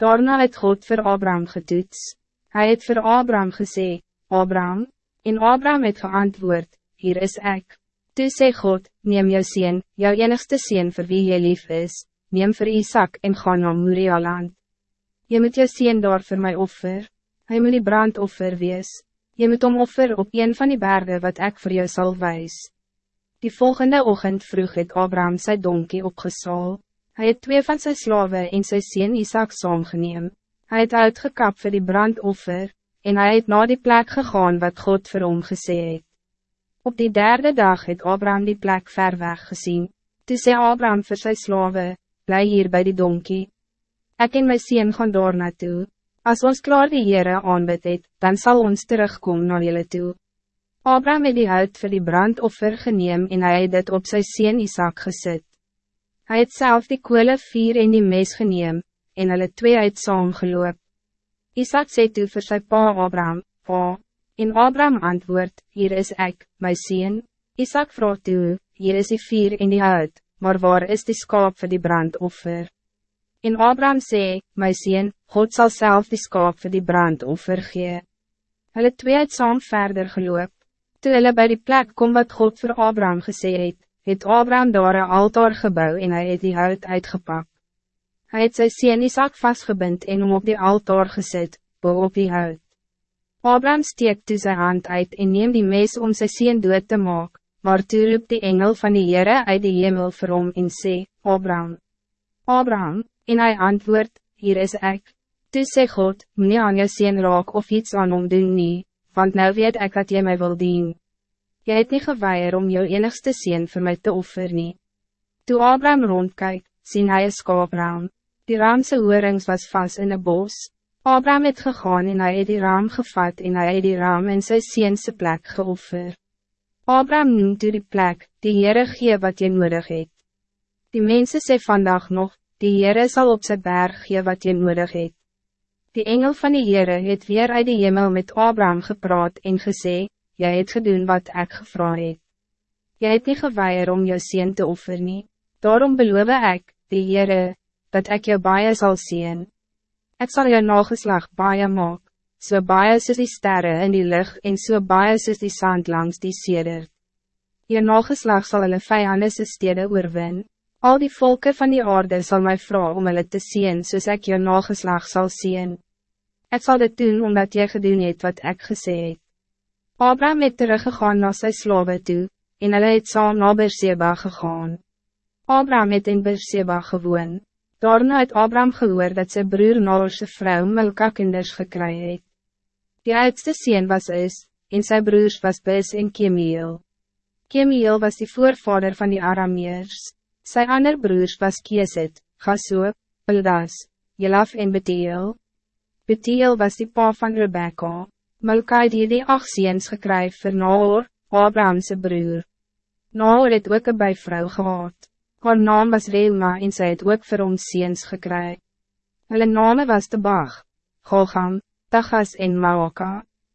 Daarna het God voor Abraham getoets. Hij het voor Abraham gesê, Abraham, en Abraham het geantwoord, hier is ik. Toe sê God, neem jou sien, jou enigste sien voor wie je lief is, neem voor Isaac en ga naar Moria land. Je moet jou sien daar voor mij offer, hij moet die brandoffer wees. Je moet om offer op een van die bergen wat ik voor jou zal wijs. Die volgende ochtend vroeg het Abraham zijn donkie opgesaal. Hij het twee van zijn slaven en zijn sien Isaac saamgeneem. Hij het uitgekap voor die brandoffer, en hij het naar die plek gegaan wat God vir hom gesê het. Op die derde dag het Abraham die plek ver weg gezien. Toe sê Abraham vir sy slawe, bly hier bij die donkie. Ik en my sien gaan daar naartoe. Als ons klaar die Heere aanbid het, dan zal ons terugkomen naar jullie toe. Abraham het die hout vir die brandoffer geneem en hij het dit op sy sien Isaac gezet. Hij het zelf die koele vier en die mes geneem, en hulle twee uit saam geloop. Isaac sê toe vir sy pa Abraham, Pa, en Abraham antwoord, hier is ik, my sien. Isaac vraagt toe, hier is die vier en die hout, maar waar is die skaap vir die brandoffer? En Abraham sê, my sien, God zal zelf die skaap vir die brandoffer gee. Hulle twee uit saam verder geloop, toe hulle by die plek kom wat God voor Abraham gesê het, het Abraham daar een altaar gebouw en hij het die hout uitgepakt. Hij het sy sien Isaac vastgebind en om op die altaar gezet, bo op die hout. Abraham steekt toe sy hand uit en neem die mes om sy sien dood te maak, maar toe roep die engel van die Heere uit die hemel vir hom en sê, Abraham, Abraham, en hij antwoord, hier is ik. Toe sê God, meneer aan jou sien raak of iets aan hom doen nie, want nou weet ik dat jy mij wil dien. Jy het niet geweier om jou enigste sien voor mij te offer nie. Toe Abraham rondkyk, sien hy een skaapraam. Die raamse hoorings was vast in een bos. Abraham het gegaan en hy het die raam gevat en hy het die raam in sy seense plek geoffer. Abraham noemt toe die plek, die Heere gee wat jy nodig het. Die mensen sê vandaag nog, die Heere zal op zijn berg gee wat jy nodig het. Die engel van die Heere het weer uit die hemel met Abraham gepraat en gesê, jij het gedoen wat ik gevraagd het. Jij het niet geweier om jou sien te offer nie. Daarom beloof ik, die Heere, dat ik jou baie zal zien. Ik zal jou nageslag baie maak, so baie soos die sterren in die lucht en so baie soos die sand langs die sedert. Je nageslag zal hulle vijandese stede oorwin. Al die volken van die aarde zal mij vragen om hulle te zien soos ek jou nageslag zal zien. Ik zal dit doen omdat jy gedoen het wat ik het. Abraham het teruggegaan na sy slawe toe, en hulle het saam na Berseba gegaan. Abraham het in Berseba gewoon. Daarna het Abraham gehoor dat zijn broer Nalse vrouw Milka kinders gekry het. Die oudste sien was is, en zijn broers was Bes en Kemiel. Kemiel was die voorvader van die Arameers. Sy ander broers was Kieset, Gaso, Pildas, Jelaf en Betiel. Betiel was die pa van Rebecca. Milka het hier die acht ziens gekry vir Nahor, Abrahamse broer. Nahor het ook een bijvrou gehad. Haar naam was Reuma en sy het ook vir hom ziens gekry. Hulle name was de Bag, Golgam, Tagas en Maoka.